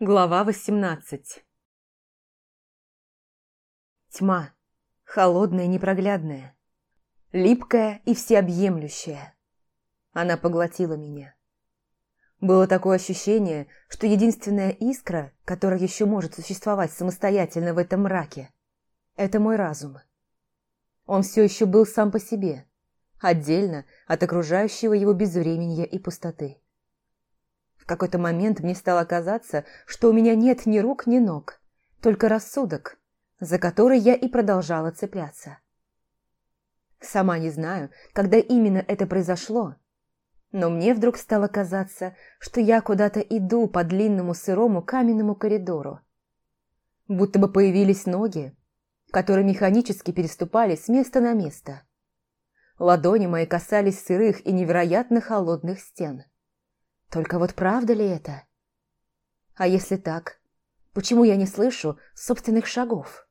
Глава 18 Тьма. Холодная и непроглядная. Липкая и всеобъемлющая. Она поглотила меня. Было такое ощущение, что единственная искра, которая еще может существовать самостоятельно в этом мраке, это мой разум. Он все еще был сам по себе, отдельно от окружающего его безвременья и пустоты какой-то момент мне стало казаться, что у меня нет ни рук, ни ног, только рассудок, за который я и продолжала цепляться. Сама не знаю, когда именно это произошло, но мне вдруг стало казаться, что я куда-то иду по длинному сырому каменному коридору. Будто бы появились ноги, которые механически переступали с места на место. Ладони мои касались сырых и невероятно холодных стен. Только вот правда ли это? А если так, почему я не слышу собственных шагов?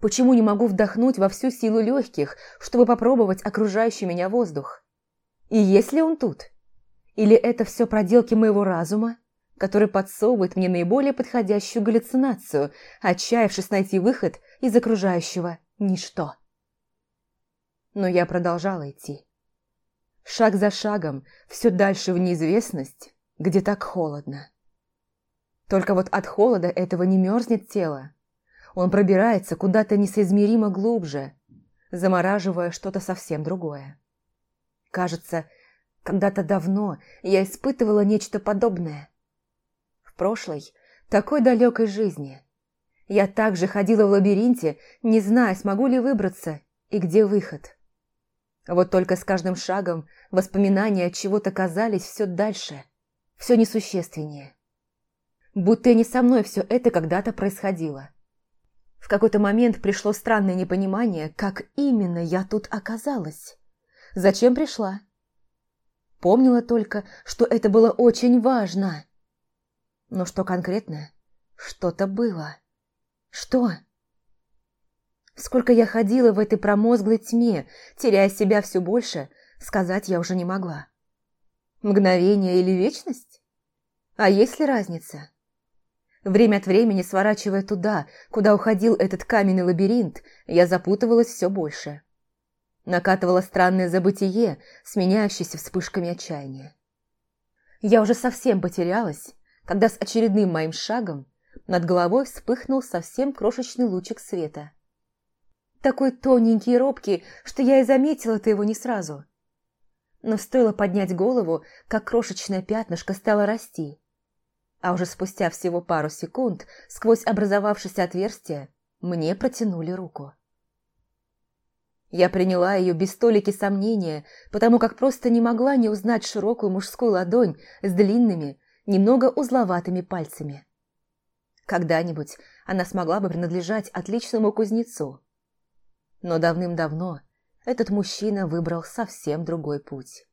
Почему не могу вдохнуть во всю силу легких, чтобы попробовать окружающий меня воздух? И есть ли он тут? Или это все проделки моего разума, который подсовывает мне наиболее подходящую галлюцинацию, отчаявшись найти выход из окружающего ничто? Но я продолжала идти. Шаг за шагом, все дальше в неизвестность, где так холодно. Только вот от холода этого не мерзнет тело. Он пробирается куда-то несоизмеримо глубже, замораживая что-то совсем другое. Кажется, когда-то давно я испытывала нечто подобное. В прошлой, такой далекой жизни. Я также ходила в лабиринте, не зная, смогу ли выбраться и где выход. Вот только с каждым шагом воспоминания от чего-то казались все дальше, все несущественнее. Будто не со мной все это когда-то происходило. В какой-то момент пришло странное непонимание, как именно я тут оказалась. Зачем пришла? Помнила только, что это было очень важно. Но что конкретно? Что-то было. Что? Сколько я ходила в этой промозглой тьме, теряя себя все больше, сказать я уже не могла. Мгновение или вечность? А есть ли разница? Время от времени, сворачивая туда, куда уходил этот каменный лабиринт, я запутывалась все больше. Накатывало странное забытие, сменяющееся вспышками отчаяния. Я уже совсем потерялась, когда с очередным моим шагом над головой вспыхнул совсем крошечный лучик света – такой тоненький и робкий, что я и заметила-то его не сразу. Но стоило поднять голову, как крошечное пятнышко стало расти. А уже спустя всего пару секунд, сквозь образовавшееся отверстие, мне протянули руку. Я приняла ее без столики сомнения, потому как просто не могла не узнать широкую мужскую ладонь с длинными, немного узловатыми пальцами. Когда-нибудь она смогла бы принадлежать отличному кузнецу. Но давным-давно этот мужчина выбрал совсем другой путь.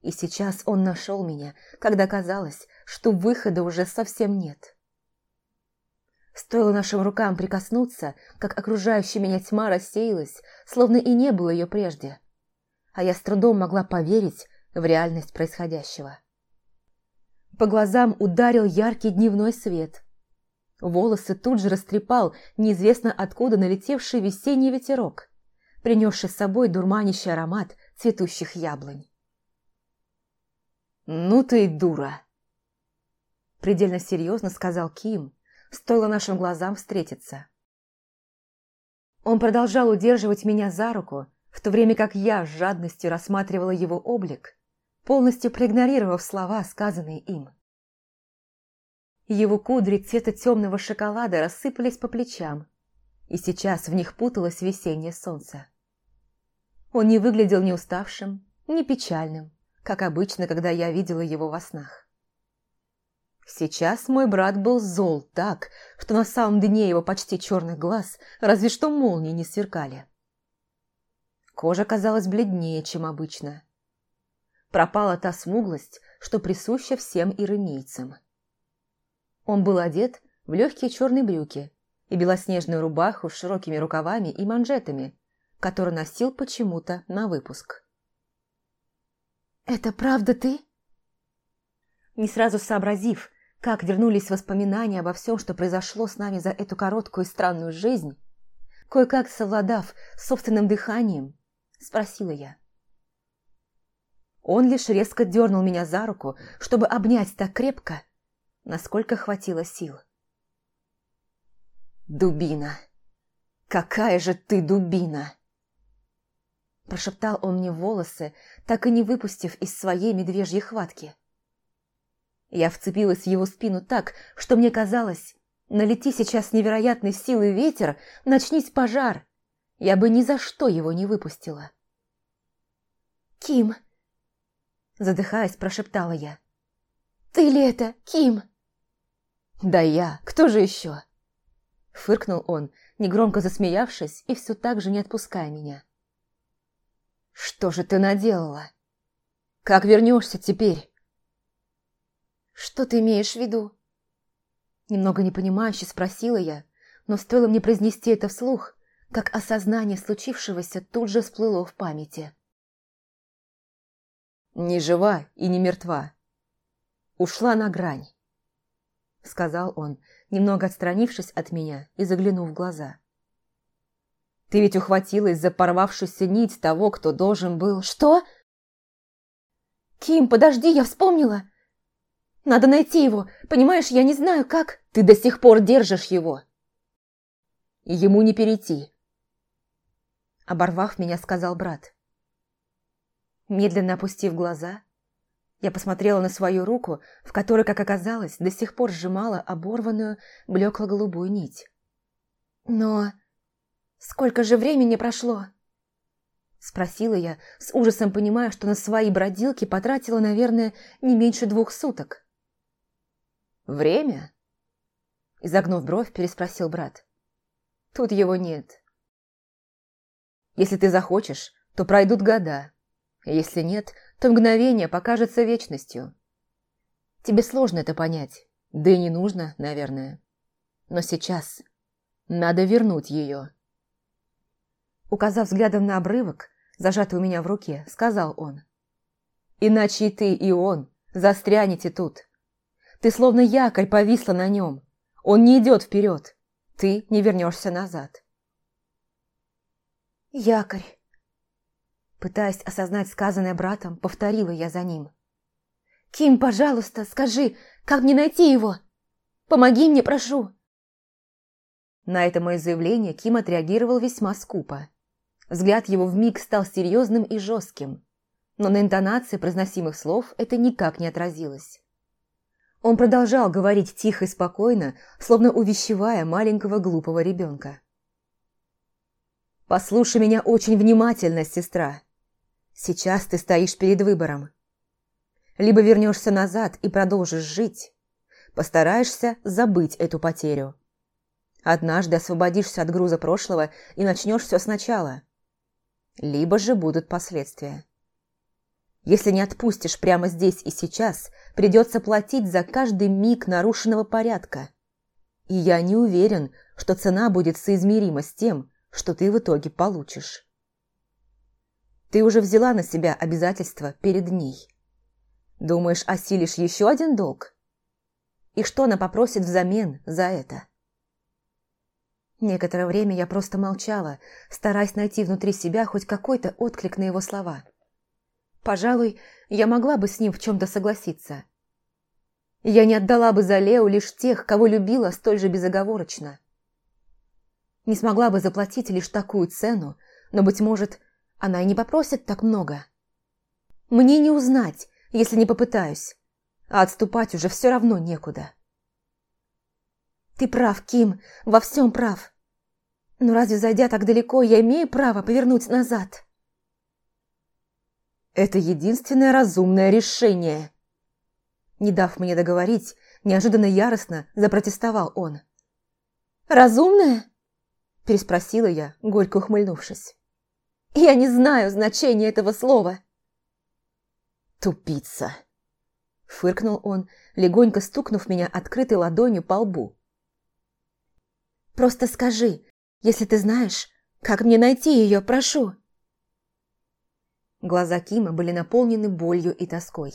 И сейчас он нашел меня, когда казалось, что выхода уже совсем нет. Стоило нашим рукам прикоснуться, как окружающая меня тьма рассеялась, словно и не было ее прежде. А я с трудом могла поверить в реальность происходящего. По глазам ударил яркий дневной свет – Волосы тут же растрепал неизвестно откуда налетевший весенний ветерок, принесший с собой дурманящий аромат цветущих яблонь. «Ну ты и дура!» Предельно серьезно сказал Ким, стоило нашим глазам встретиться. Он продолжал удерживать меня за руку, в то время как я с жадностью рассматривала его облик, полностью проигнорировав слова, сказанные им. Его кудри цвета темного шоколада рассыпались по плечам, и сейчас в них путалось весеннее солнце. Он не выглядел ни уставшим, ни печальным, как обычно, когда я видела его во снах. Сейчас мой брат был зол так, что на самом дне его почти черных глаз разве что молнии не сверкали. Кожа казалась бледнее, чем обычно. Пропала та смуглость, что присуща всем иронийцам. Он был одет в легкие черные брюки и белоснежную рубаху с широкими рукавами и манжетами, которую носил почему-то на выпуск. «Это правда ты?» Не сразу сообразив, как вернулись воспоминания обо всем, что произошло с нами за эту короткую и странную жизнь, кое-как совладав с собственным дыханием, спросила я. Он лишь резко дернул меня за руку, чтобы обнять так крепко, насколько хватило сил. «Дубина! Какая же ты дубина!» Прошептал он мне волосы, так и не выпустив из своей медвежьей хватки. Я вцепилась в его спину так, что мне казалось, налети сейчас невероятной силы ветер, начнись пожар, я бы ни за что его не выпустила. «Ким!» Задыхаясь, прошептала я. «Ты ли это, Ким?» «Да я, кто же еще?» Фыркнул он, негромко засмеявшись и все так же не отпуская меня. «Что же ты наделала? Как вернешься теперь?» «Что ты имеешь в виду?» Немного непонимающе спросила я, но стоило мне произнести это вслух, как осознание случившегося тут же всплыло в памяти. «Не жива и не мертва. Ушла на грань», — сказал он, немного отстранившись от меня и заглянув в глаза. «Ты ведь ухватилась за порвавшуюся нить того, кто должен был...» «Что?» «Ким, подожди, я вспомнила! Надо найти его, понимаешь, я не знаю, как...» «Ты до сих пор держишь его!» «Ему не перейти!» Оборвав меня, сказал брат. Медленно опустив глаза, я посмотрела на свою руку, в которой, как оказалось, до сих пор сжимала оборванную блекло-голубую нить. «Но сколько же времени прошло?» Спросила я, с ужасом понимая, что на свои бродилки потратила, наверное, не меньше двух суток. «Время?» Изогнув бровь, переспросил брат. «Тут его нет. Если ты захочешь, то пройдут года. Если нет, то мгновение покажется вечностью. Тебе сложно это понять, да и не нужно, наверное. Но сейчас надо вернуть ее. Указав взглядом на обрывок, зажатый у меня в руке, сказал он. «Иначе и ты, и он застрянете тут. Ты словно якорь повисла на нем. Он не идет вперед. Ты не вернешься назад». «Якорь!» Пытаясь осознать сказанное братом, повторила я за ним. «Ким, пожалуйста, скажи, как мне найти его? Помоги мне, прошу!» На это мое заявление Ким отреагировал весьма скупо. Взгляд его вмиг стал серьезным и жестким, но на интонации произносимых слов это никак не отразилось. Он продолжал говорить тихо и спокойно, словно увещевая маленького глупого ребенка. «Послушай меня очень внимательно, сестра. Сейчас ты стоишь перед выбором. Либо вернешься назад и продолжишь жить, постараешься забыть эту потерю. Однажды освободишься от груза прошлого и начнешь все сначала. Либо же будут последствия. Если не отпустишь прямо здесь и сейчас, придется платить за каждый миг нарушенного порядка. И я не уверен, что цена будет соизмерима с тем, что ты в итоге получишь. Ты уже взяла на себя обязательства перед ней. Думаешь, осилишь еще один долг? И что она попросит взамен за это? Некоторое время я просто молчала, стараясь найти внутри себя хоть какой-то отклик на его слова. Пожалуй, я могла бы с ним в чем-то согласиться. Я не отдала бы за Лео лишь тех, кого любила столь же безоговорочно. Не смогла бы заплатить лишь такую цену, но, быть может, она и не попросит так много. Мне не узнать, если не попытаюсь, а отступать уже все равно некуда. Ты прав, Ким, во всем прав. Но разве зайдя так далеко, я имею право повернуть назад? Это единственное разумное решение. Не дав мне договорить, неожиданно яростно запротестовал он. «Разумное?» – переспросила я, горько ухмыльнувшись. Я не знаю значения этого слова. Тупица. Фыркнул он, легонько стукнув меня открытой ладонью по лбу. Просто скажи, если ты знаешь, как мне найти ее, прошу. Глаза Кима были наполнены болью и тоской.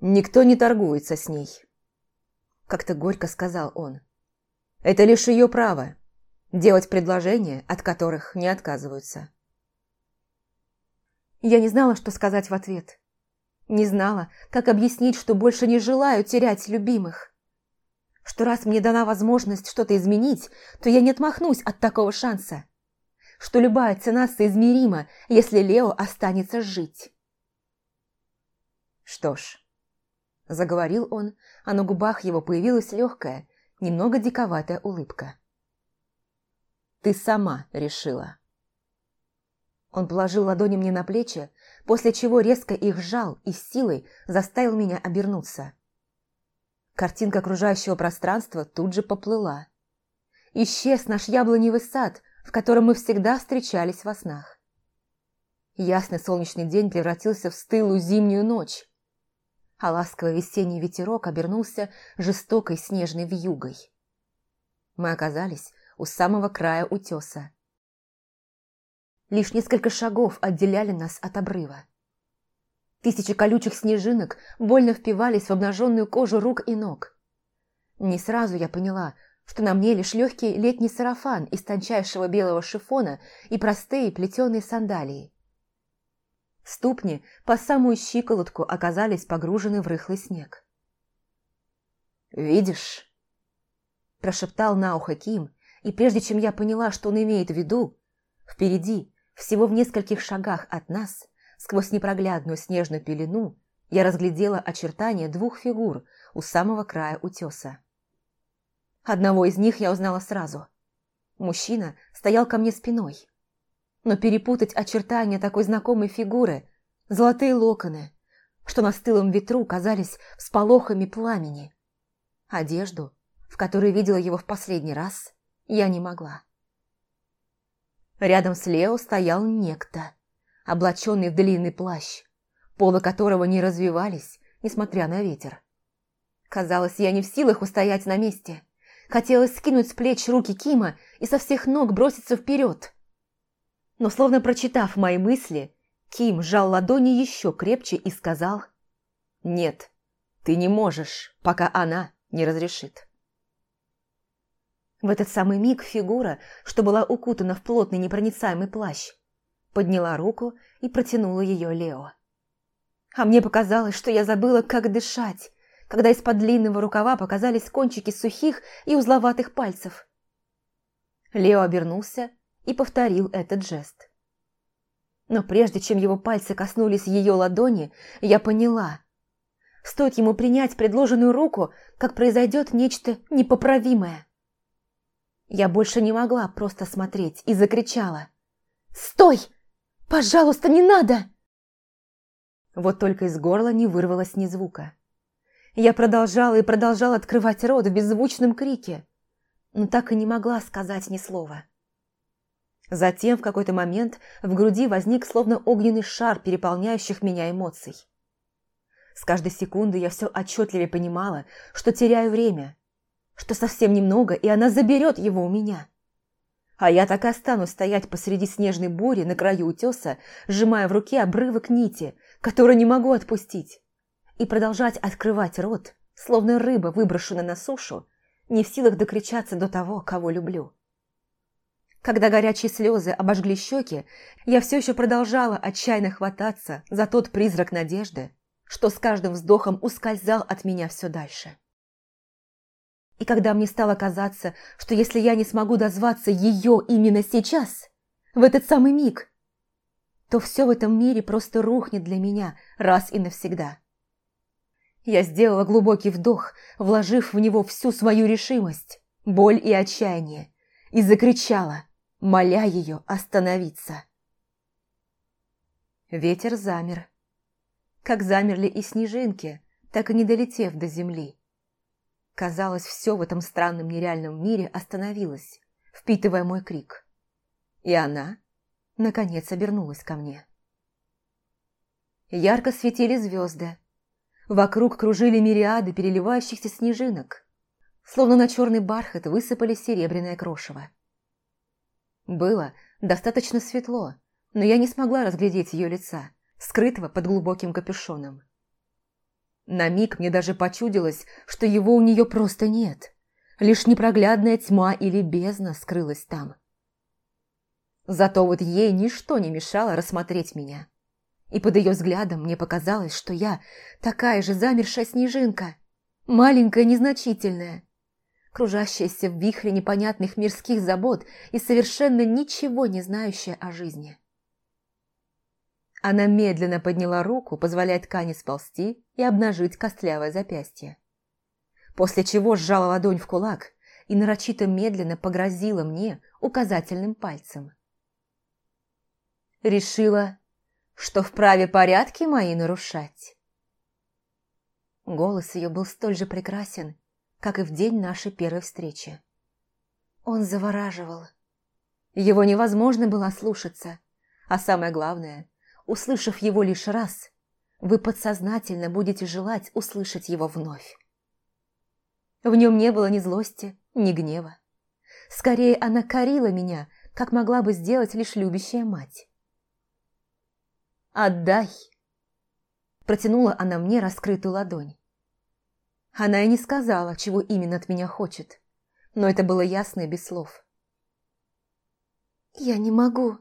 Никто не торгуется с ней. Как-то горько сказал он. Это лишь ее право – делать предложения, от которых не отказываются. Я не знала, что сказать в ответ. Не знала, как объяснить, что больше не желаю терять любимых. Что раз мне дана возможность что-то изменить, то я не отмахнусь от такого шанса. Что любая цена соизмерима, если Лео останется жить. Что ж, заговорил он, а на губах его появилась легкая, немного диковатая улыбка. Ты сама решила. Он положил ладони мне на плечи, после чего резко их сжал и силой заставил меня обернуться. Картинка окружающего пространства тут же поплыла. Исчез наш яблоневый сад, в котором мы всегда встречались во снах. Ясный солнечный день превратился в стылую зимнюю ночь, а ласковый весенний ветерок обернулся жестокой снежной вьюгой. Мы оказались у самого края утеса. Лишь несколько шагов отделяли нас от обрыва. Тысячи колючих снежинок больно впивались в обнаженную кожу рук и ног. Не сразу я поняла, что на мне лишь легкий летний сарафан из тончайшего белого шифона и простые плетеные сандалии. Ступни по самую щиколотку оказались погружены в рыхлый снег. «Видишь?» – прошептал на ухо Ким, и прежде чем я поняла, что он имеет в виду, впереди, всего в нескольких шагах от нас, сквозь непроглядную снежную пелену, я разглядела очертания двух фигур у самого края утеса. Одного из них я узнала сразу. Мужчина стоял ко мне спиной – но перепутать очертания такой знакомой фигуры, золотые локоны, что на стылом ветру казались всполохами пламени. Одежду, в которой видела его в последний раз, я не могла. Рядом с Лео стоял некто, облаченный в длинный плащ, полы которого не развивались, несмотря на ветер. Казалось, я не в силах устоять на месте. Хотелось скинуть с плеч руки Кима и со всех ног броситься вперед но словно прочитав мои мысли, Ким сжал ладони еще крепче и сказал «Нет, ты не можешь, пока она не разрешит». В этот самый миг фигура, что была укутана в плотный непроницаемый плащ, подняла руку и протянула ее Лео. А мне показалось, что я забыла, как дышать, когда из-под длинного рукава показались кончики сухих и узловатых пальцев. Лео обернулся и повторил этот жест. Но прежде чем его пальцы коснулись ее ладони, я поняла. Стоит ему принять предложенную руку, как произойдет нечто непоправимое. Я больше не могла просто смотреть и закричала. «Стой! Пожалуйста, не надо!» Вот только из горла не вырвалось ни звука. Я продолжала и продолжала открывать рот в беззвучном крике, но так и не могла сказать ни слова. Затем в какой-то момент в груди возник словно огненный шар переполняющих меня эмоций. С каждой секунды я все отчетливее понимала, что теряю время, что совсем немного, и она заберет его у меня. А я так и останусь стоять посреди снежной бури на краю утеса, сжимая в руке обрывок нити, который не могу отпустить, и продолжать открывать рот, словно рыба, выброшенная на сушу, не в силах докричаться до того, кого люблю. Когда горячие слезы обожгли щеки, я все еще продолжала отчаянно хвататься за тот призрак надежды, что с каждым вздохом ускользал от меня все дальше. И когда мне стало казаться, что если я не смогу дозваться ее именно сейчас, в этот самый миг, то все в этом мире просто рухнет для меня раз и навсегда. Я сделала глубокий вдох, вложив в него всю свою решимость, боль и отчаяние, и закричала – моля ее остановиться. Ветер замер. Как замерли и снежинки, так и не долетев до земли. Казалось, все в этом странном нереальном мире остановилось, впитывая мой крик. И она, наконец, обернулась ко мне. Ярко светили звезды. Вокруг кружили мириады переливающихся снежинок. Словно на черный бархат высыпали серебряное крошево. Было достаточно светло, но я не смогла разглядеть ее лица, скрытого под глубоким капюшоном. На миг мне даже почудилось, что его у нее просто нет. Лишь непроглядная тьма или бездна скрылась там. Зато вот ей ничто не мешало рассмотреть меня. И под ее взглядом мне показалось, что я такая же замершая снежинка, маленькая, незначительная, кружащаяся в вихре непонятных мирских забот и совершенно ничего не знающая о жизни. Она медленно подняла руку, позволяя ткани сползти и обнажить костлявое запястье. После чего сжала ладонь в кулак и нарочито медленно погрозила мне указательным пальцем. Решила, что вправе порядки мои нарушать. Голос ее был столь же прекрасен, как и в день нашей первой встречи. Он завораживал. Его невозможно было слушаться, а самое главное, услышав его лишь раз, вы подсознательно будете желать услышать его вновь. В нем не было ни злости, ни гнева. Скорее, она корила меня, как могла бы сделать лишь любящая мать. «Отдай!» Протянула она мне раскрытую ладонь. Она и не сказала, чего именно от меня хочет, но это было ясно и без слов. «Я не могу»,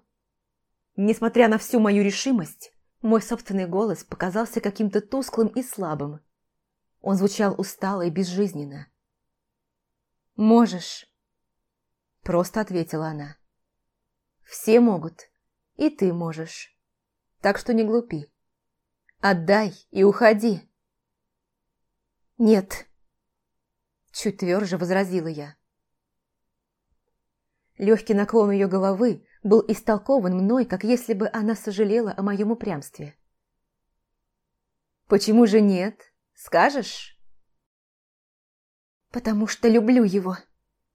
Несмотря на всю мою решимость, мой собственный голос показался каким-то тусклым и слабым. Он звучал устало и безжизненно. «Можешь», – просто ответила она. «Все могут, и ты можешь. Так что не глупи. Отдай и уходи». «Нет», – чуть тверже возразила я. Легкий наклон ее головы был истолкован мной, как если бы она сожалела о моем упрямстве. «Почему же нет? Скажешь?» «Потому что люблю его»,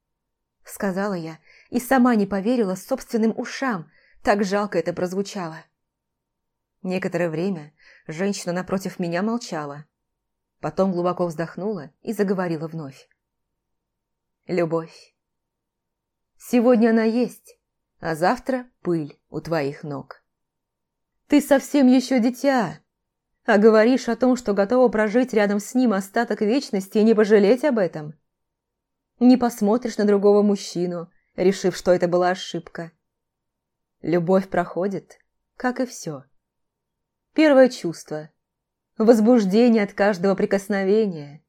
— сказала я, и сама не поверила собственным ушам, так жалко это прозвучало. Некоторое время женщина напротив меня молчала, потом глубоко вздохнула и заговорила вновь. «Любовь. Сегодня она есть, а завтра пыль у твоих ног. Ты совсем еще дитя, а говоришь о том, что готова прожить рядом с ним остаток вечности и не пожалеть об этом. Не посмотришь на другого мужчину, решив, что это была ошибка. Любовь проходит, как и все. Первое чувство – возбуждение от каждого прикосновения,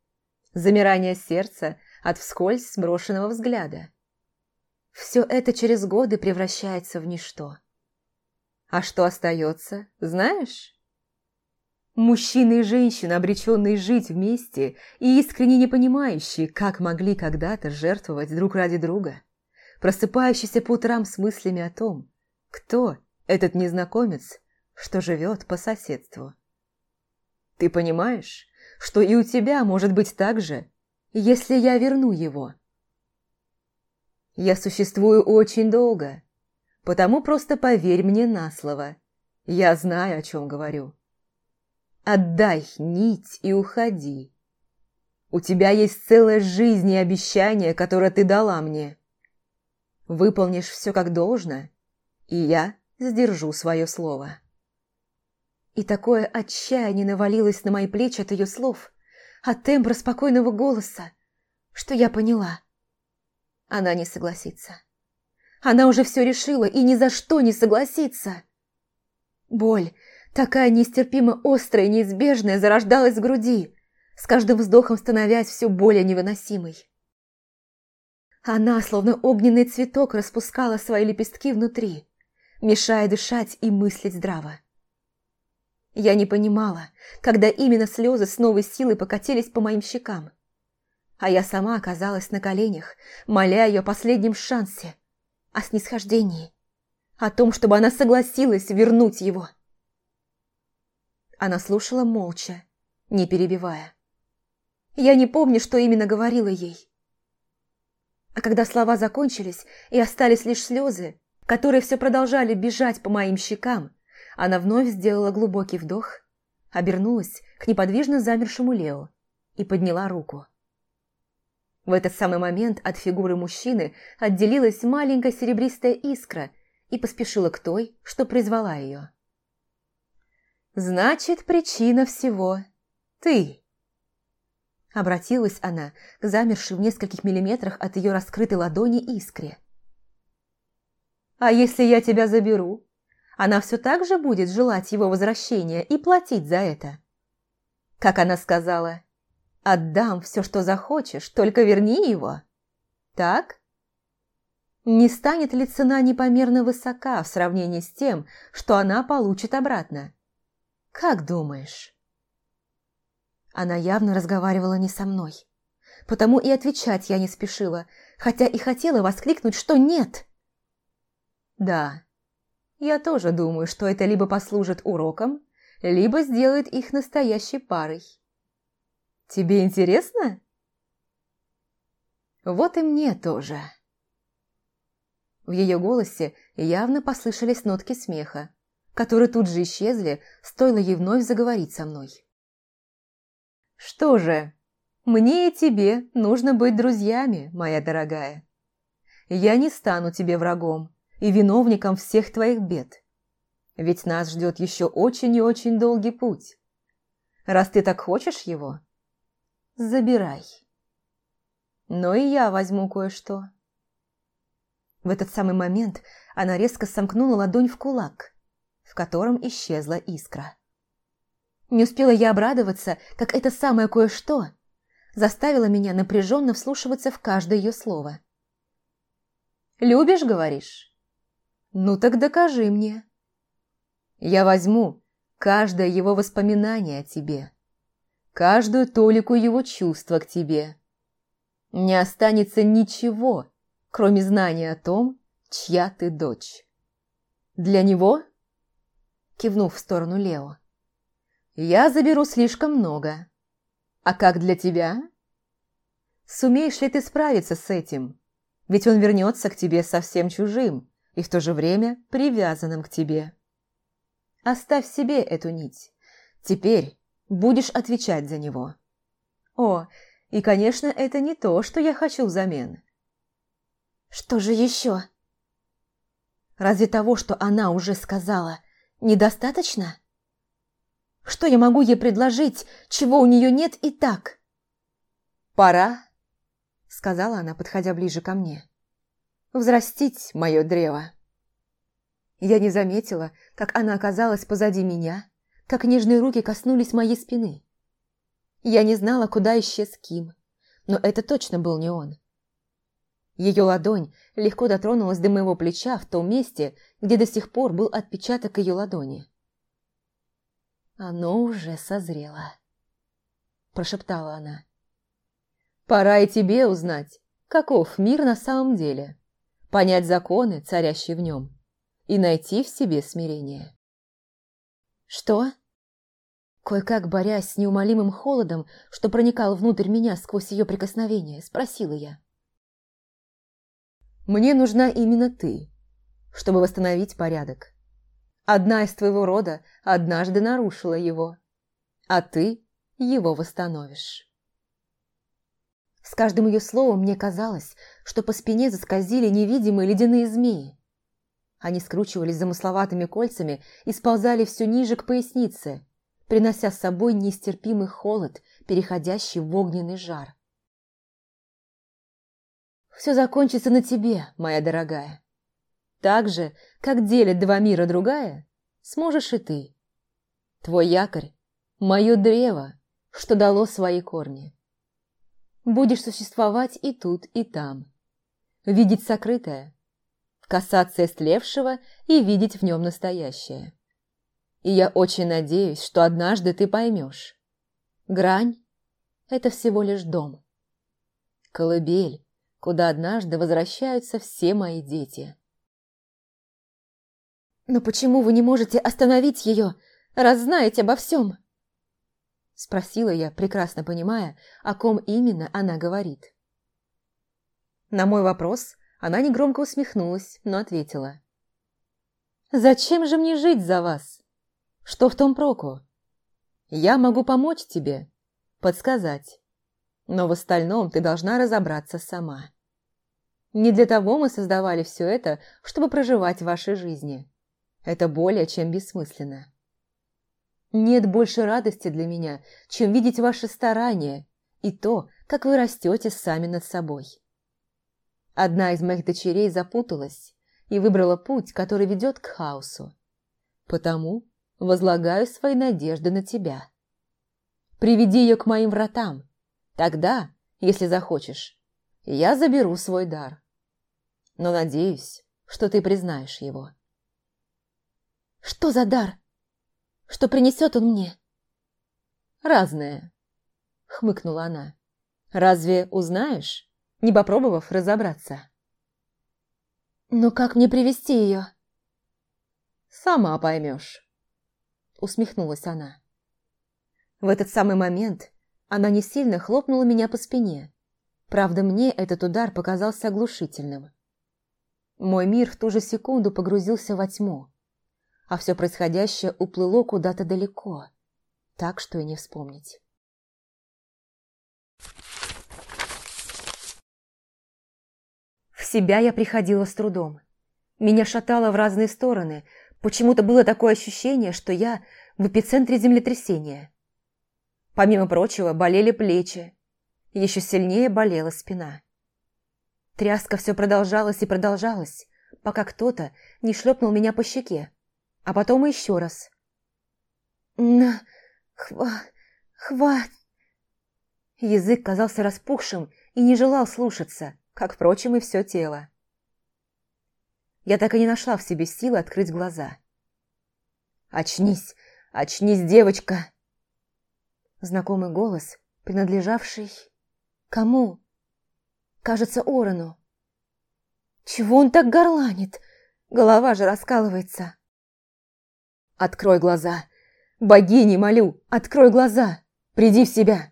замирание сердца от вскользь сброшенного взгляда – все это через годы превращается в ничто. А что остается, знаешь? Мужчина и женщина, обреченные жить вместе и искренне не понимающие, как могли когда-то жертвовать друг ради друга, просыпающиеся по утрам с мыслями о том, кто этот незнакомец, что живет по соседству. Ты понимаешь, что и у тебя может быть так же, если я верну его – я существую очень долго, потому просто поверь мне на слово. Я знаю, о чем говорю. Отдай нить и уходи. У тебя есть целая жизнь и обещание, которое ты дала мне. Выполнишь все как должно, и я сдержу свое слово. И такое отчаяние навалилось на мои плечи от ее слов, от тембра спокойного голоса, что я поняла – она не согласится. Она уже все решила и ни за что не согласится. Боль, такая нестерпимо острая и неизбежная, зарождалась в груди, с каждым вздохом становясь все более невыносимой. Она, словно огненный цветок, распускала свои лепестки внутри, мешая дышать и мыслить здраво. Я не понимала, когда именно слезы с новой силой покатились по моим щекам а я сама оказалась на коленях, моля ее о последнем шансе, о снисхождении, о том, чтобы она согласилась вернуть его. Она слушала молча, не перебивая. Я не помню, что именно говорила ей. А когда слова закончились и остались лишь слезы, которые все продолжали бежать по моим щекам, она вновь сделала глубокий вдох, обернулась к неподвижно замершему Лео и подняла руку. В этот самый момент от фигуры мужчины отделилась маленькая серебристая искра и поспешила к той, что призвала ее. «Значит, причина всего – ты!» Обратилась она к замершей в нескольких миллиметрах от ее раскрытой ладони искре. «А если я тебя заберу? Она все так же будет желать его возвращения и платить за это?» Как она сказала, «Отдам все, что захочешь, только верни его». Так? Не станет ли цена непомерно высока в сравнении с тем, что она получит обратно? Как думаешь? Она явно разговаривала не со мной. Потому и отвечать я не спешила, хотя и хотела воскликнуть, что нет. Да, я тоже думаю, что это либо послужит уроком, либо сделает их настоящей парой. Тебе интересно? Вот и мне тоже. В ее голосе явно послышались нотки смеха, которые тут же исчезли, стоило ей вновь заговорить со мной. «Что же, мне и тебе нужно быть друзьями, моя дорогая. Я не стану тебе врагом и виновником всех твоих бед, ведь нас ждет еще очень и очень долгий путь. Раз ты так хочешь его, забирай. Но и я возьму кое-что». В этот самый момент она резко сомкнула ладонь в кулак, в котором исчезла искра. Не успела я обрадоваться, как это самое кое-что заставило меня напряженно вслушиваться в каждое ее слово. «Любишь, говоришь? Ну так докажи мне. Я возьму каждое его воспоминание о тебе, каждую толику его чувства к тебе. Не останется ничего, кроме знания о том, чья ты дочь. Для него, кивнув в сторону Лео, я заберу слишком много. А как для тебя? Сумеешь ли ты справиться с этим? Ведь он вернется к тебе совсем чужим и в то же время привязанным к тебе. Оставь себе эту нить. Теперь будешь отвечать за него. О, и, конечно, это не то, что я хочу взамен. Что же еще? Разве того, что она уже сказала, недостаточно? Что я могу ей предложить, чего у нее нет и так? «Пора», — сказала она, подходя ближе ко мне, — «взрастить мое древо». Я не заметила, как она оказалась позади меня, как нежные руки коснулись моей спины. Я не знала, куда исчез Ким, но это точно был не он. Ее ладонь легко дотронулась до моего плеча в том месте, где до сих пор был отпечаток ее ладони. «Оно уже созрело», – прошептала она. «Пора и тебе узнать, каков мир на самом деле, понять законы, царящие в нем, и найти в себе смирение». «Что?» Кое-как борясь с неумолимым холодом, что проникал внутрь меня сквозь ее прикосновение, спросила я. Мне нужна именно ты, чтобы восстановить порядок. Одна из твоего рода однажды нарушила его, а ты его восстановишь. С каждым ее словом мне казалось, что по спине заскользили невидимые ледяные змеи. Они скручивались замысловатыми кольцами и сползали все ниже к пояснице, принося с собой нестерпимый холод, переходящий в огненный жар. Все закончится на тебе, моя дорогая. Так же, как делит два мира другая, сможешь и ты. Твой якорь – мое древо, что дало свои корни. Будешь существовать и тут, и там. Видеть сокрытое, касаться истлевшего и видеть в нем настоящее. И я очень надеюсь, что однажды ты поймешь. Грань – это всего лишь дом. Колыбель, куда однажды возвращаются все мои дети. «Но почему вы не можете остановить ее, раз знаете обо всем?» Спросила я, прекрасно понимая, о ком именно она говорит. На мой вопрос она негромко усмехнулась, но ответила. «Зачем же мне жить за вас? Что в том проку? Я могу помочь тебе, подсказать, но в остальном ты должна разобраться сама. Не для того мы создавали все это, чтобы проживать вашей жизни. Это более чем бессмысленно. Нет больше радости для меня, чем видеть ваши старания и то, как вы растете сами над собой. Одна из моих дочерей запуталась и выбрала путь, который ведет к хаосу. Потому возлагаю свои надежды на тебя. Приведи ее к моим вратам. Тогда, если захочешь, я заберу свой дар. Но надеюсь, что ты признаешь его. Что за дар? Что принесет он мне? Разное, хмыкнула она. Разве узнаешь, не попробовав разобраться? Но как мне привести ее? Сама поймешь, усмехнулась она. В этот самый момент она не сильно хлопнула меня по спине. Правда, мне этот удар показался оглушительным. Мой мир в ту же секунду погрузился во тьму, а все происходящее уплыло куда-то далеко, так что и не вспомнить. В себя я приходила с трудом. Меня шатало в разные стороны. Почему-то было такое ощущение, что я в эпицентре землетрясения. Помимо прочего, болели плечи. Еще сильнее болела спина. Тряска все продолжалась и продолжалась, пока кто-то не шлепнул меня по щеке, а потом еще раз. «На... хва... хват...» Язык казался распухшим и не желал слушаться, как, впрочем, и все тело. Я так и не нашла в себе силы открыть глаза. «Очнись! Очнись, девочка!» Знакомый голос, принадлежавший... Кому? Кажется, Орону. Чего он так горланит? Голова же раскалывается. Открой глаза. Богини, молю, открой глаза. Приди в себя.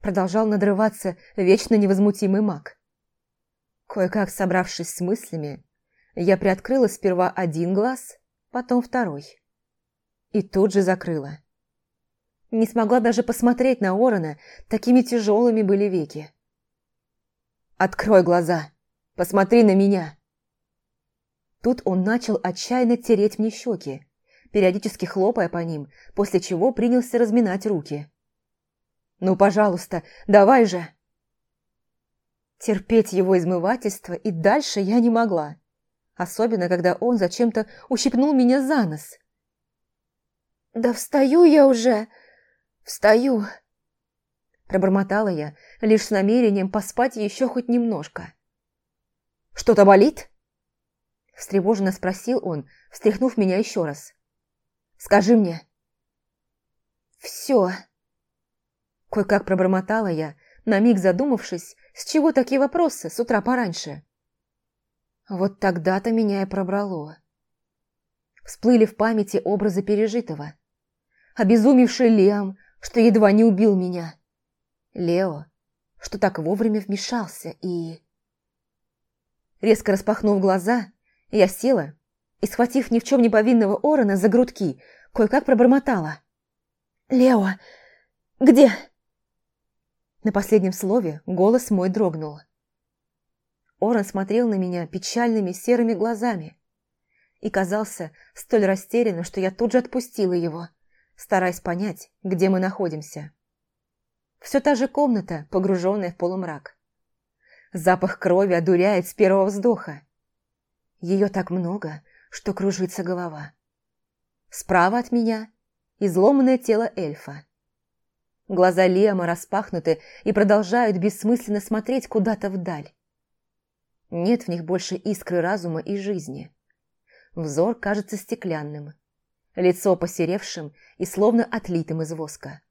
Продолжал надрываться вечно невозмутимый маг. Кое-как собравшись с мыслями, я приоткрыла сперва один глаз, потом второй. И тут же закрыла. Не смогла даже посмотреть на Орона, такими тяжелыми были веки. «Открой глаза! Посмотри на меня!» Тут он начал отчаянно тереть мне щеки, периодически хлопая по ним, после чего принялся разминать руки. «Ну, пожалуйста, давай же!» Терпеть его измывательство и дальше я не могла, особенно когда он зачем-то ущипнул меня за нос. «Да встаю я уже!» «Встаю!» Пробормотала я, лишь с намерением поспать еще хоть немножко. «Что-то болит?» Встревоженно спросил он, встряхнув меня еще раз. «Скажи мне». «Все». Кое-как пробормотала я, на миг задумавшись, с чего такие вопросы с утра пораньше. Вот тогда-то меня и пробрало. Всплыли в памяти образы пережитого. Обезумевший Лиам, что едва не убил меня. Лео, что так вовремя вмешался и... Резко распахнув глаза, я села и, схватив ни в чем не повинного Орона за грудки, кое-как пробормотала. «Лео, где?» На последнем слове голос мой дрогнул. Орон смотрел на меня печальными серыми глазами и казался столь растерянным, что я тут же отпустила его стараясь понять, где мы находимся. Все та же комната, погруженная в полумрак. Запах крови одуряет с первого вздоха. Ее так много, что кружится голова. Справа от меня изломанное тело эльфа. Глаза Лема распахнуты и продолжают бессмысленно смотреть куда-то вдаль. Нет в них больше искры разума и жизни. Взор кажется стеклянным лицо посеревшим и словно отлитым из воска.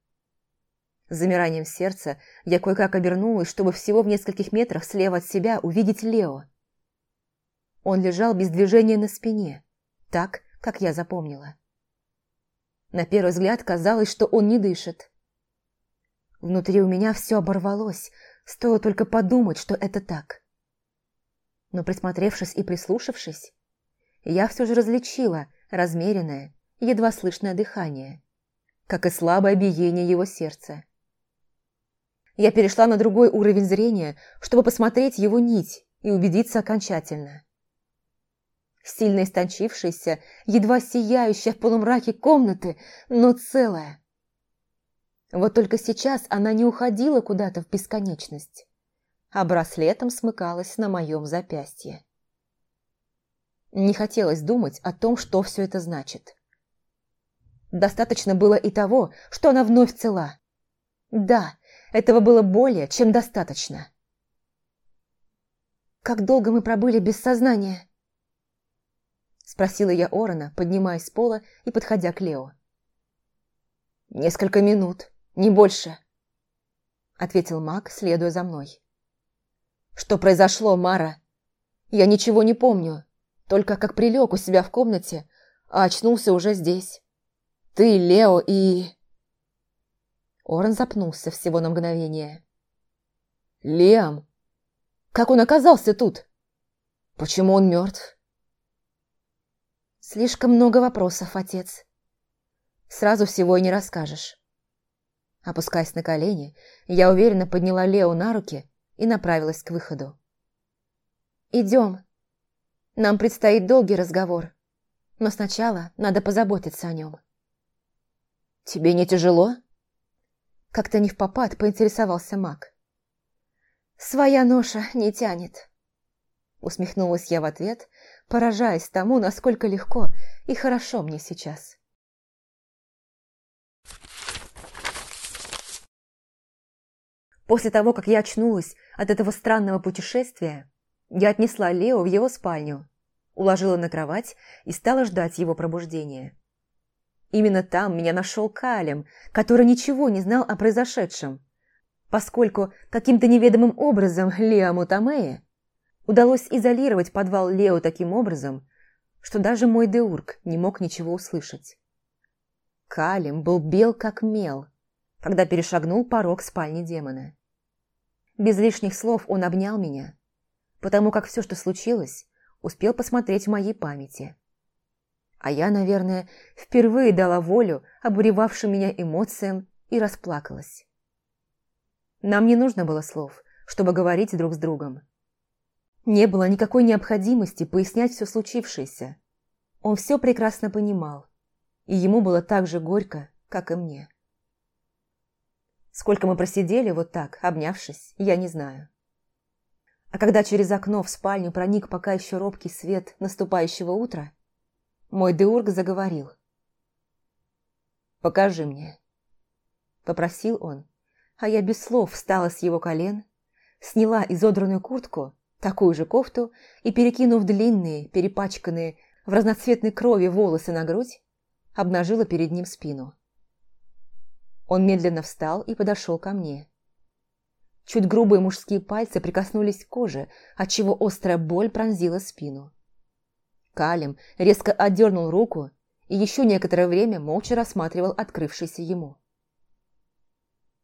С замиранием сердца я кое-как обернулась, чтобы всего в нескольких метрах слева от себя увидеть Лео. Он лежал без движения на спине, так, как я запомнила. На первый взгляд казалось, что он не дышит. Внутри у меня все оборвалось, стоило только подумать, что это так. Но присмотревшись и прислушавшись, я все же различила размеренное, едва слышное дыхание, как и слабое биение его сердца. Я перешла на другой уровень зрения, чтобы посмотреть его нить и убедиться окончательно. Сильно истончившаяся, едва сияющая в полумраке комнаты, но целая. Вот только сейчас она не уходила куда-то в бесконечность, а браслетом смыкалась на моем запястье. Не хотелось думать о том, что все это значит. Достаточно было и того, что она вновь цела. Да, этого было более, чем достаточно. «Как долго мы пробыли без сознания?» Спросила я Орона, поднимаясь с пола и подходя к Лео. «Несколько минут, не больше», — ответил маг, следуя за мной. «Что произошло, Мара? Я ничего не помню, только как прилег у себя в комнате, а очнулся уже здесь. Ты, Лео и...» Орен запнулся всего на мгновение. «Лиам? Как он оказался тут? Почему он мертв?» «Слишком много вопросов, отец. Сразу всего и не расскажешь». Опускаясь на колени, я уверенно подняла Лео на руки и направилась к выходу. «Идем. Нам предстоит долгий разговор, но сначала надо позаботиться о нем». «Тебе не тяжело?» Как-то не в попад поинтересовался маг. «Своя ноша не тянет», — усмехнулась я в ответ, поражаясь тому, насколько легко и хорошо мне сейчас. После того, как я очнулась от этого странного путешествия, я отнесла Лео в его спальню, уложила на кровать и стала ждать его пробуждения. Именно там меня нашел Калем, который ничего не знал о произошедшем, поскольку каким-то неведомым образом Леому Тамее удалось изолировать подвал Лео таким образом, что даже мой Деург не мог ничего услышать. Калим был бел как мел, когда перешагнул порог спальни демона. Без лишних слов он обнял меня, потому как все, что случилось, успел посмотреть в моей памяти. А я, наверное, впервые дала волю обуревавшим меня эмоциям и расплакалась. Нам не нужно было слов, чтобы говорить друг с другом. Не было никакой необходимости пояснять все случившееся. Он все прекрасно понимал, и ему было так же горько, как и мне. Сколько мы просидели вот так, обнявшись, я не знаю. А когда через окно в спальню проник пока еще робкий свет наступающего утра, мой Деург заговорил. «Покажи мне», – попросил он, а я без слов встала с его колен, сняла изодранную куртку, такую же кофту и, перекинув длинные, перепачканные в разноцветной крови волосы на грудь, обнажила перед ним спину. Он медленно встал и подошел ко мне. Чуть грубые мужские пальцы прикоснулись к коже, отчего острая боль пронзила спину. Калим резко отдернул руку и еще некоторое время молча рассматривал открывшийся ему.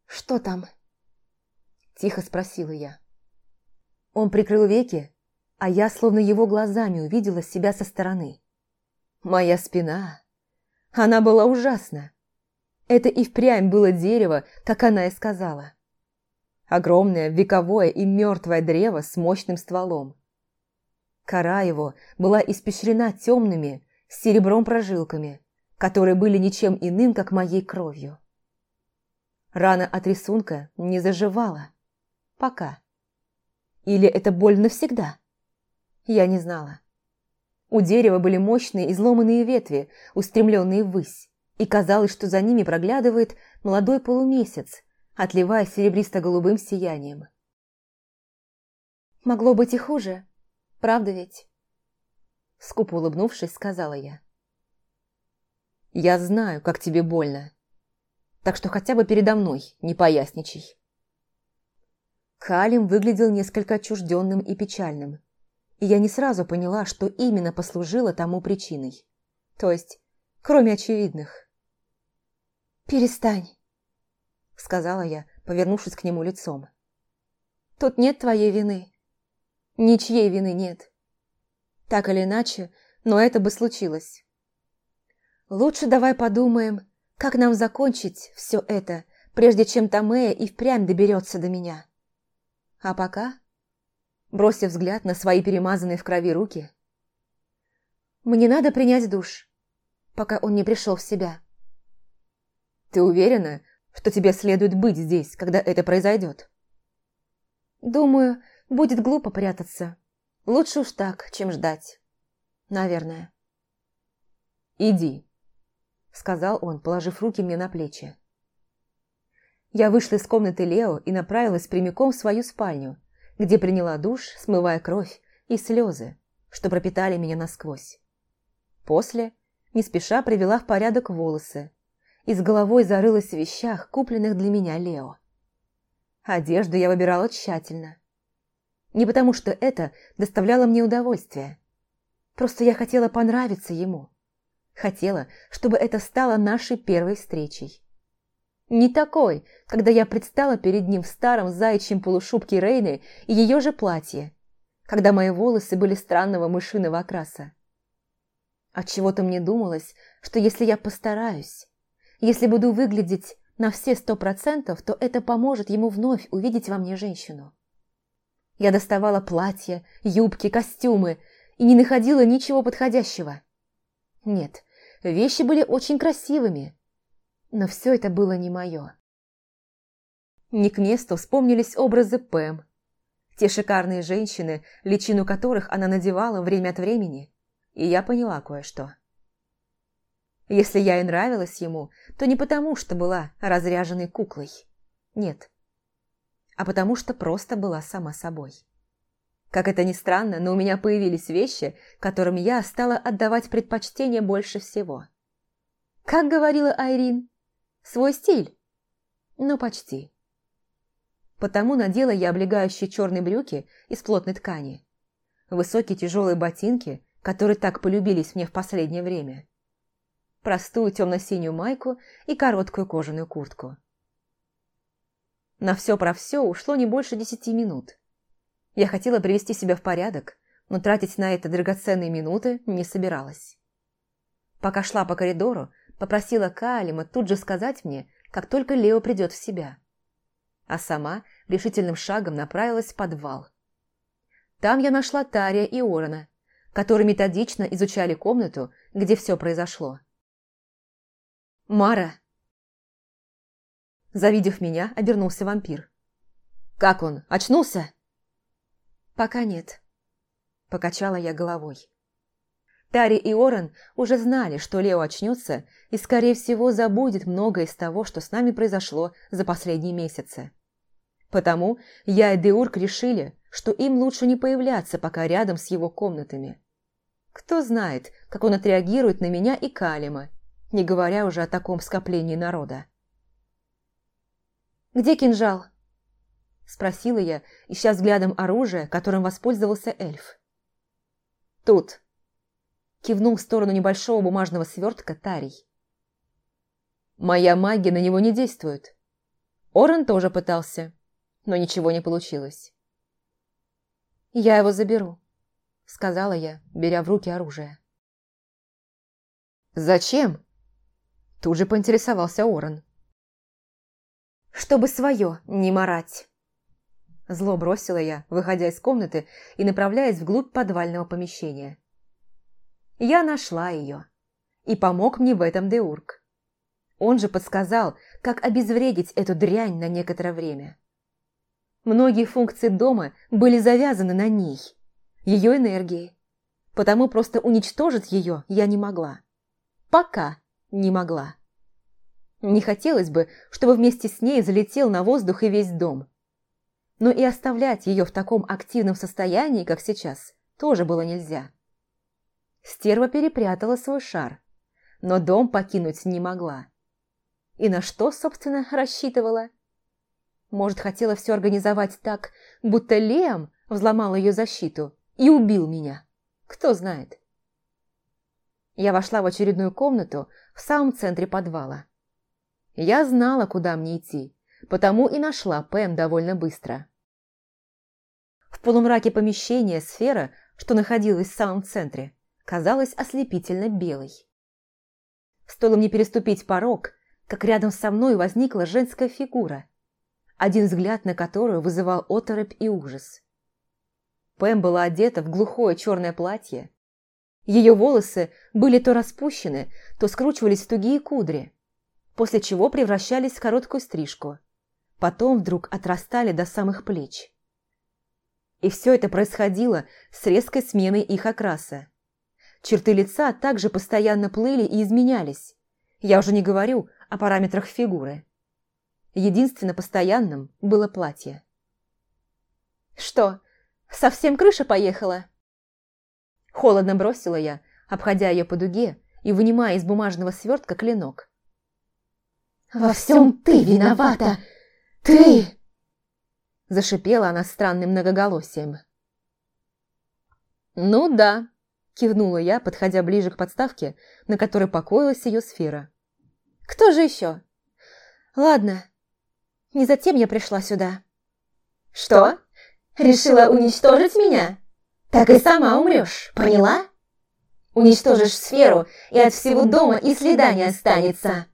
«Что там?» – тихо спросила я. Он прикрыл веки, а я словно его глазами увидела себя со стороны. Моя спина, она была ужасна. Это и впрямь было дерево, как она и сказала. Огромное, вековое и мертвое древо с мощным стволом. Кора его была испещрена темными, с серебром прожилками, которые были ничем иным, как моей кровью. Рана от рисунка не заживала. Пока. Или это боль навсегда? Я не знала. У дерева были мощные изломанные ветви, устремленные ввысь и казалось, что за ними проглядывает молодой полумесяц, отливая серебристо-голубым сиянием. «Могло быть и хуже, правда ведь?» Скупо улыбнувшись, сказала я. «Я знаю, как тебе больно, так что хотя бы передо мной не поясничай». Калим выглядел несколько отчужденным и печальным, и я не сразу поняла, что именно послужило тому причиной. То есть, кроме очевидных. «Перестань», — сказала я, повернувшись к нему лицом. «Тут нет твоей вины. Ничьей вины нет. Так или иначе, но это бы случилось. Лучше давай подумаем, как нам закончить все это, прежде чем Томея и впрямь доберется до меня. А пока, бросив взгляд на свои перемазанные в крови руки, мне надо принять душ, пока он не пришел в себя». «Ты уверена, что тебе следует быть здесь, когда это произойдет?» «Думаю, будет глупо прятаться. Лучше уж так, чем ждать. Наверное». «Иди», — сказал он, положив руки мне на плечи. Я вышла из комнаты Лео и направилась прямиком в свою спальню, где приняла душ, смывая кровь и слезы, что пропитали меня насквозь. После, не спеша, привела в порядок волосы и с головой зарылась в вещах, купленных для меня Лео. Одежду я выбирала тщательно. Не потому, что это доставляло мне удовольствие. Просто я хотела понравиться ему. Хотела, чтобы это стало нашей первой встречей. Не такой, когда я предстала перед ним в старом заячьем полушубке Рейны и ее же платье, когда мои волосы были странного мышиного окраса. Отчего-то мне думалось, что если я постараюсь, если буду выглядеть на все сто процентов, то это поможет ему вновь увидеть во мне женщину. Я доставала платья, юбки, костюмы и не находила ничего подходящего. Нет, вещи были очень красивыми, но все это было не мое. Не к месту вспомнились образы Пэм. Те шикарные женщины, личину которых она надевала время от времени, и я поняла кое-что. Если я и нравилась ему, то не потому, что была разряженной куклой. Нет. А потому что просто была сама собой. Как это ни странно, но у меня появились вещи, которым я стала отдавать предпочтение больше всего. Как говорила Айрин, Свой стиль? Ну, почти. Потому надела я облегающие черные брюки из плотной ткани, высокие тяжелые ботинки, которые так полюбились мне в последнее время, простую темно-синюю майку и короткую кожаную куртку. На все про все ушло не больше десяти минут. Я хотела привести себя в порядок, но тратить на это драгоценные минуты не собиралась. Пока шла по коридору, Попросила Калима тут же сказать мне, как только Лео придет в себя. А сама решительным шагом направилась в подвал. Там я нашла Тария и Орона, которые методично изучали комнату, где все произошло. «Мара!» Завидев меня, обернулся вампир. «Как он? Очнулся?» «Пока нет», – покачала я головой. Тари и Орен уже знали, что Лео очнется и, скорее всего, забудет многое из того, что с нами произошло за последние месяцы. Потому я и Деурк решили, что им лучше не появляться пока рядом с его комнатами. Кто знает, как он отреагирует на меня и Калима, не говоря уже о таком скоплении народа. «Где кинжал?» – спросила я, ища взглядом оружие, которым воспользовался эльф. «Тут», кивнул в сторону небольшого бумажного свертка Тарий. «Моя магия на него не действует. Орен тоже пытался, но ничего не получилось». «Я его заберу», — сказала я, беря в руки оружие. «Зачем?» Тут же поинтересовался Орен. «Чтобы свое не марать». Зло бросила я, выходя из комнаты и направляясь вглубь подвального помещения. Я нашла ее. И помог мне в этом Деург. Он же подсказал, как обезвредить эту дрянь на некоторое время. Многие функции дома были завязаны на ней, ее энергии. Потому просто уничтожить ее я не могла. Пока не могла. Не хотелось бы, чтобы вместе с ней залетел на воздух и весь дом. Но и оставлять ее в таком активном состоянии, как сейчас, тоже было нельзя. Стерва перепрятала свой шар, но дом покинуть не могла. И на что, собственно, рассчитывала? Может, хотела все организовать так, будто Лем взломал ее защиту и убил меня? Кто знает. Я вошла в очередную комнату в самом центре подвала. Я знала, куда мне идти, потому и нашла Пэм довольно быстро. В полумраке помещения сфера, что находилась в самом центре, казалась ослепительно белой. Стоило мне переступить порог, как рядом со мной возникла женская фигура, один взгляд на которую вызывал оторопь и ужас. Пэм была одета в глухое черное платье. Ее волосы были то распущены, то скручивались в тугие кудри, после чего превращались в короткую стрижку. Потом вдруг отрастали до самых плеч. И все это происходило с резкой сменой их окраса. Черты лица также постоянно плыли и изменялись. Я уже не говорю о параметрах фигуры. Единственно постоянным было платье. «Что, совсем крыша поехала?» Холодно бросила я, обходя ее по дуге и вынимая из бумажного свертка клинок. «Во всем ты виновата! Ты!» Зашипела она странным многоголосием. «Ну да», – кивнула я, подходя ближе к подставке, на которой покоилась ее сфера. «Кто же еще?» «Ладно, не затем я пришла сюда». «Что? Решила уничтожить меня? Так и сама умрешь, поняла? Уничтожишь сферу, и от всего дома и следа не останется».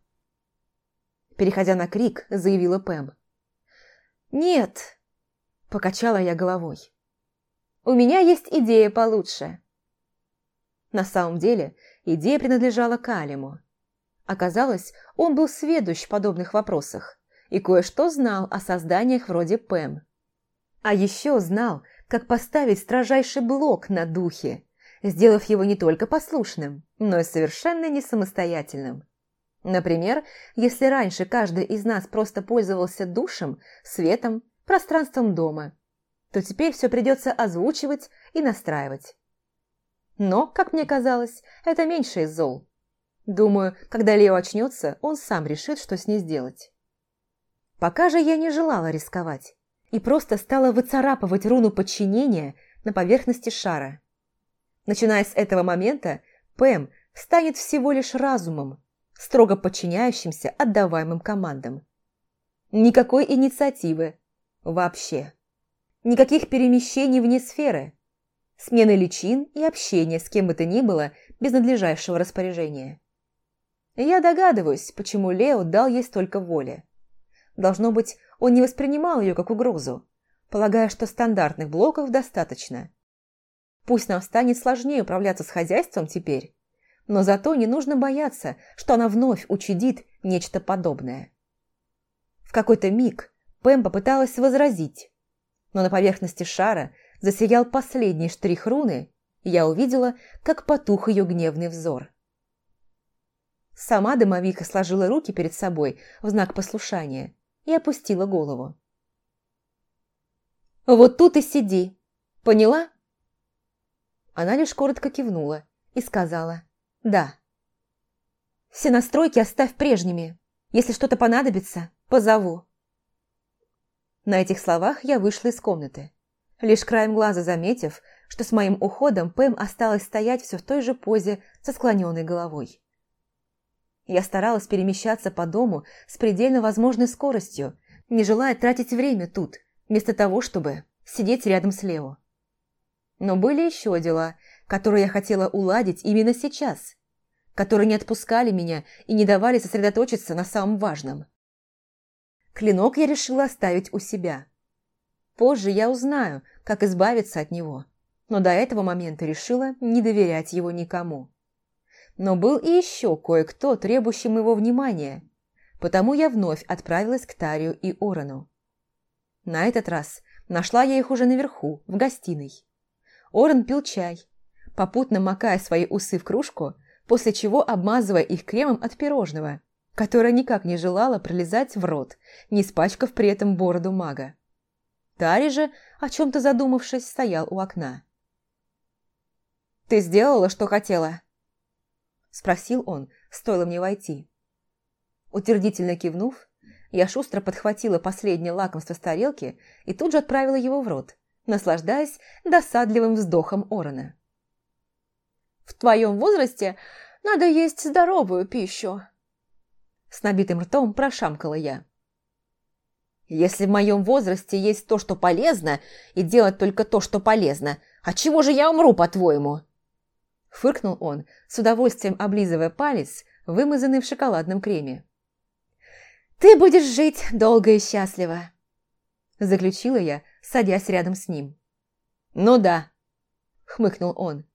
Переходя на крик, заявила Пэм. «Нет, Покачала я головой. «У меня есть идея получше». На самом деле, идея принадлежала Калиму. Оказалось, он был сведущ в подобных вопросах и кое-что знал о созданиях вроде ПЭМ. А еще знал, как поставить строжайший блок на духе, сделав его не только послушным, но и совершенно не самостоятельным. Например, если раньше каждый из нас просто пользовался душем, светом, пространством дома, то теперь все придется озвучивать и настраивать. Но, как мне казалось, это меньше из зол. Думаю, когда Лео очнется, он сам решит, что с ней сделать. Пока же я не желала рисковать и просто стала выцарапывать руну подчинения на поверхности шара. Начиная с этого момента, Пэм станет всего лишь разумом, строго подчиняющимся отдаваемым командам. Никакой инициативы, Вообще. Никаких перемещений вне сферы. Смены личин и общения с кем бы то ни было без надлежащего распоряжения. Я догадываюсь, почему Лео дал ей столько воли. Должно быть, он не воспринимал ее как угрозу, полагая, что стандартных блоков достаточно. Пусть нам станет сложнее управляться с хозяйством теперь, но зато не нужно бояться, что она вновь учудит нечто подобное. В какой-то миг Пэм попыталась возразить, но на поверхности шара засиял последний штрих руны, и я увидела, как потух ее гневный взор. Сама домовика сложила руки перед собой в знак послушания и опустила голову. «Вот тут и сиди, поняла?» Она лишь коротко кивнула и сказала «да». «Все настройки оставь прежними. Если что-то понадобится, позову». На этих словах я вышла из комнаты, лишь краем глаза заметив, что с моим уходом Пэм осталась стоять все в той же позе со склоненной головой. Я старалась перемещаться по дому с предельно возможной скоростью, не желая тратить время тут, вместо того, чтобы сидеть рядом с Лео. Но были еще дела, которые я хотела уладить именно сейчас, которые не отпускали меня и не давали сосредоточиться на самом важном – Клинок я решила оставить у себя. Позже я узнаю, как избавиться от него, но до этого момента решила не доверять его никому. Но был и еще кое-кто, требующий моего внимания, потому я вновь отправилась к Тарию и Орону. На этот раз нашла я их уже наверху, в гостиной. Орен пил чай, попутно макая свои усы в кружку, после чего обмазывая их кремом от пирожного – которая никак не желала пролезать в рот, не испачкав при этом бороду мага. Тари же, о чем-то задумавшись, стоял у окна. «Ты сделала, что хотела?» Спросил он, стоило мне войти. Утвердительно кивнув, я шустро подхватила последнее лакомство с тарелки и тут же отправила его в рот, наслаждаясь досадливым вздохом Орона. «В твоем возрасте надо есть здоровую пищу», с набитым ртом прошамкала я. «Если в моем возрасте есть то, что полезно, и делать только то, что полезно, от чего же я умру, по-твоему?» Фыркнул он, с удовольствием облизывая палец, вымазанный в шоколадном креме. «Ты будешь жить долго и счастливо», – заключила я, садясь рядом с ним. «Ну да», – хмыкнул он.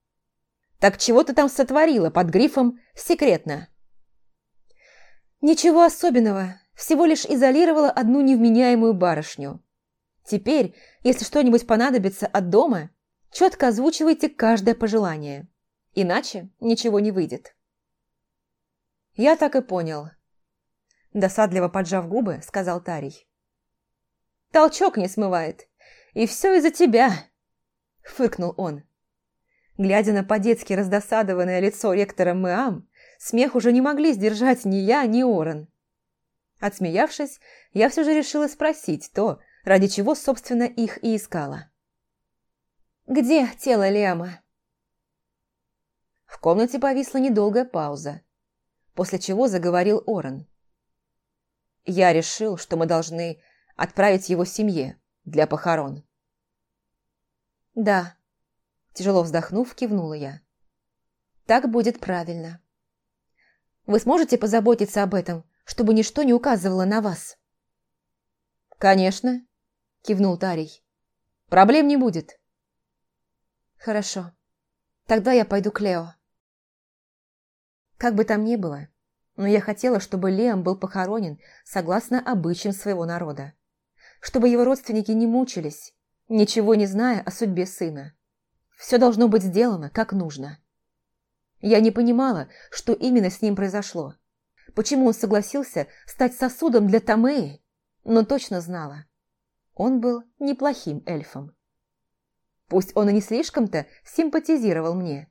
«Так чего ты там сотворила под грифом «секретно»?» Ничего особенного, всего лишь изолировала одну невменяемую барышню. Теперь, если что-нибудь понадобится от дома, четко озвучивайте каждое пожелание. Иначе ничего не выйдет. Я так и понял. Досадливо поджав губы, сказал Тарий. Толчок не смывает. И все из-за тебя, фыркнул он. Глядя на по-детски раздосадованное лицо ректора Мэам, смех уже не могли сдержать ни я, ни Орен. Отсмеявшись, я все же решила спросить то, ради чего, собственно, их и искала. «Где тело Лиама?» В комнате повисла недолгая пауза, после чего заговорил Орен. «Я решил, что мы должны отправить его семье для похорон». «Да», – тяжело вздохнув, кивнула я. «Так будет правильно. Вы сможете позаботиться об этом, чтобы ничто не указывало на вас?» «Конечно», – кивнул Тарий. «Проблем не будет». «Хорошо. Тогда я пойду к Лео». Как бы там ни было, но я хотела, чтобы Леом был похоронен согласно обычаям своего народа. Чтобы его родственники не мучились, ничего не зная о судьбе сына. Все должно быть сделано как нужно. Я не понимала, что именно с ним произошло. Почему он согласился стать сосудом для Томеи, но точно знала. Он был неплохим эльфом. Пусть он и не слишком-то симпатизировал мне,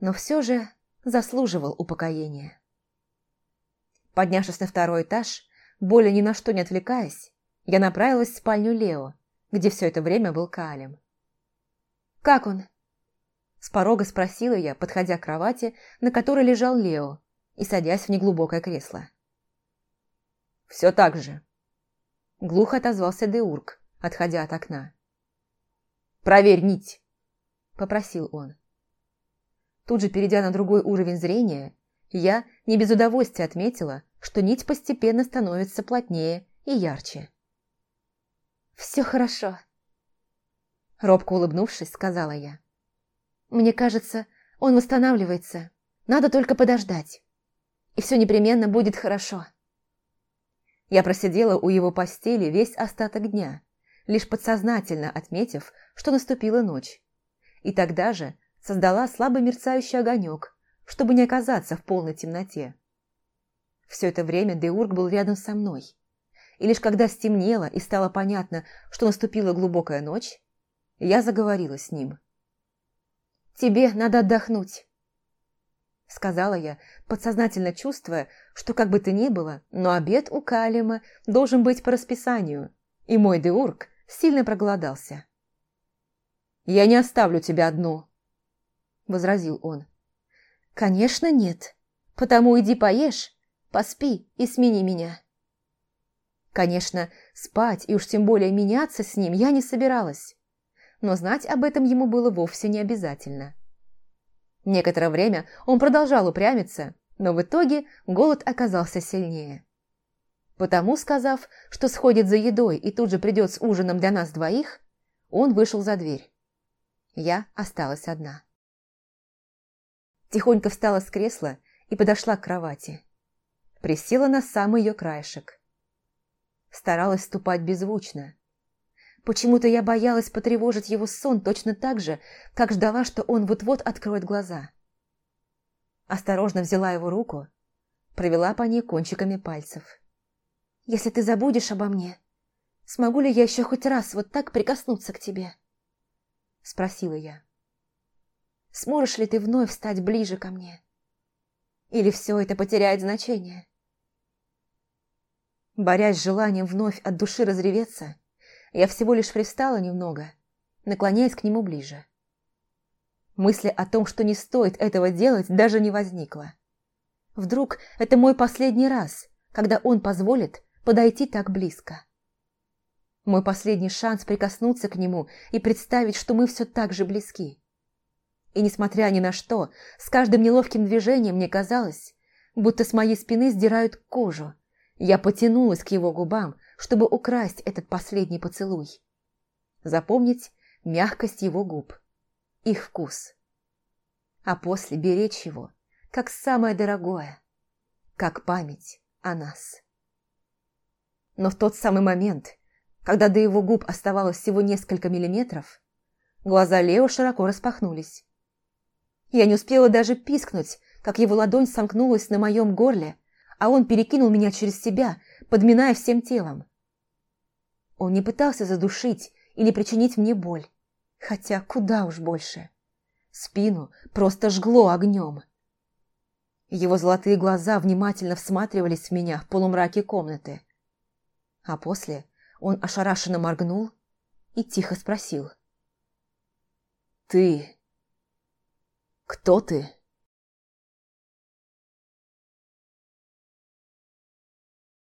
но все же заслуживал упокоения. Поднявшись на второй этаж, более ни на что не отвлекаясь, я направилась в спальню Лео, где все это время был Калем. «Как он?» С порога спросила я, подходя к кровати, на которой лежал Лео, и садясь в неглубокое кресло. «Все так же», – глухо отозвался Деург, отходя от окна. «Проверь нить», – попросил он. Тут же, перейдя на другой уровень зрения, я не без удовольствия отметила, что нить постепенно становится плотнее и ярче. «Все хорошо», – робко улыбнувшись, сказала я. «Мне кажется, он восстанавливается. Надо только подождать. И все непременно будет хорошо». Я просидела у его постели весь остаток дня, лишь подсознательно отметив, что наступила ночь. И тогда же создала слабый мерцающий огонек, чтобы не оказаться в полной темноте. Все это время Деург был рядом со мной. И лишь когда стемнело и стало понятно, что наступила глубокая ночь, я заговорила с ним. «Тебе надо отдохнуть», — сказала я, подсознательно чувствуя, что как бы то ни было, но обед у Калима должен быть по расписанию, и мой Деург сильно проголодался. «Я не оставлю тебя одну», возразил он. «Конечно нет. Потому иди поешь, поспи и смени меня». Конечно, спать и уж тем более меняться с ним я не собиралась, но знать об этом ему было вовсе не обязательно. Некоторое время он продолжал упрямиться, но в итоге голод оказался сильнее. Потому, сказав, что сходит за едой и тут же придет с ужином для нас двоих, он вышел за дверь. Я осталась одна. Тихонько встала с кресла и подошла к кровати. Присела на самый ее краешек. Старалась ступать беззвучно. Почему-то я боялась потревожить его сон точно так же, как ждала, что он вот-вот откроет глаза. Осторожно взяла его руку, провела по ней кончиками пальцев. «Если ты забудешь обо мне, смогу ли я еще хоть раз вот так прикоснуться к тебе?» Спросила я. Сможешь ли ты вновь стать ближе ко мне? Или все это потеряет значение? Борясь с желанием вновь от души разреветься, я всего лишь пристала немного, наклоняясь к нему ближе. Мысли о том, что не стоит этого делать, даже не возникло. Вдруг это мой последний раз, когда он позволит подойти так близко. Мой последний шанс прикоснуться к нему и представить, что мы все так же близки. И несмотря ни на что, с каждым неловким движением мне казалось, будто с моей спины сдирают кожу. Я потянулась к его губам, чтобы украсть этот последний поцелуй. Запомнить мягкость его губ, их вкус. А после беречь его, как самое дорогое, как память о нас. Но в тот самый момент, когда до его губ оставалось всего несколько миллиметров, глаза Лео широко распахнулись. Я не успела даже пискнуть, как его ладонь сомкнулась на моем горле, а он перекинул меня через себя, подминая всем телом. Он не пытался задушить или причинить мне боль, хотя куда уж больше. Спину просто жгло огнем. Его золотые глаза внимательно всматривались в меня в полумраке комнаты. А после он ошарашенно моргнул и тихо спросил. «Ты? Кто ты?»